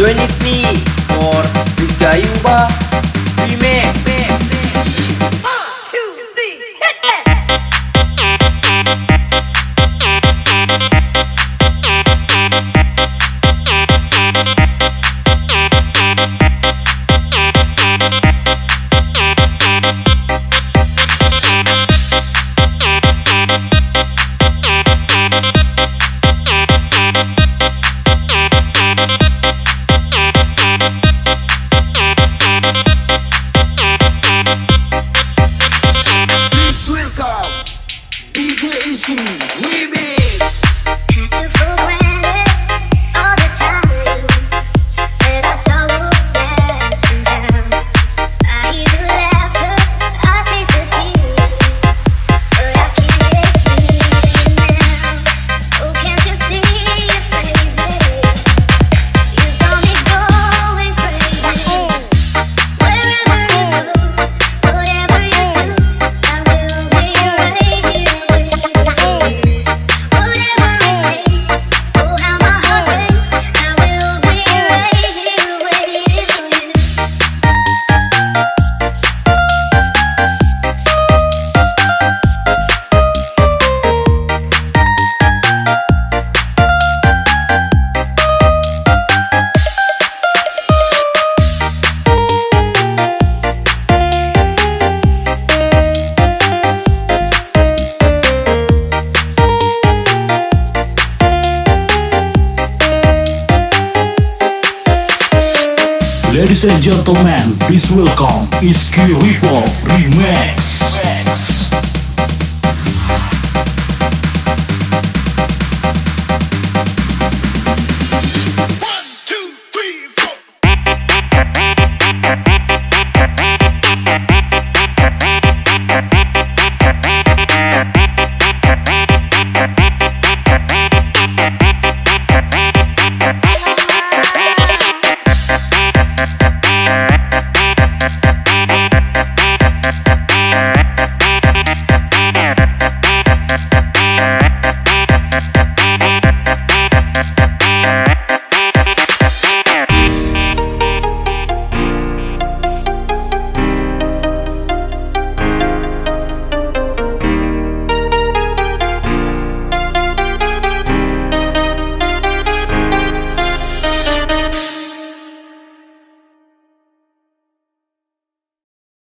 Join with me for guy Yuba We Ladies and gentlemen, please welcome Iskiri Remix. Remix.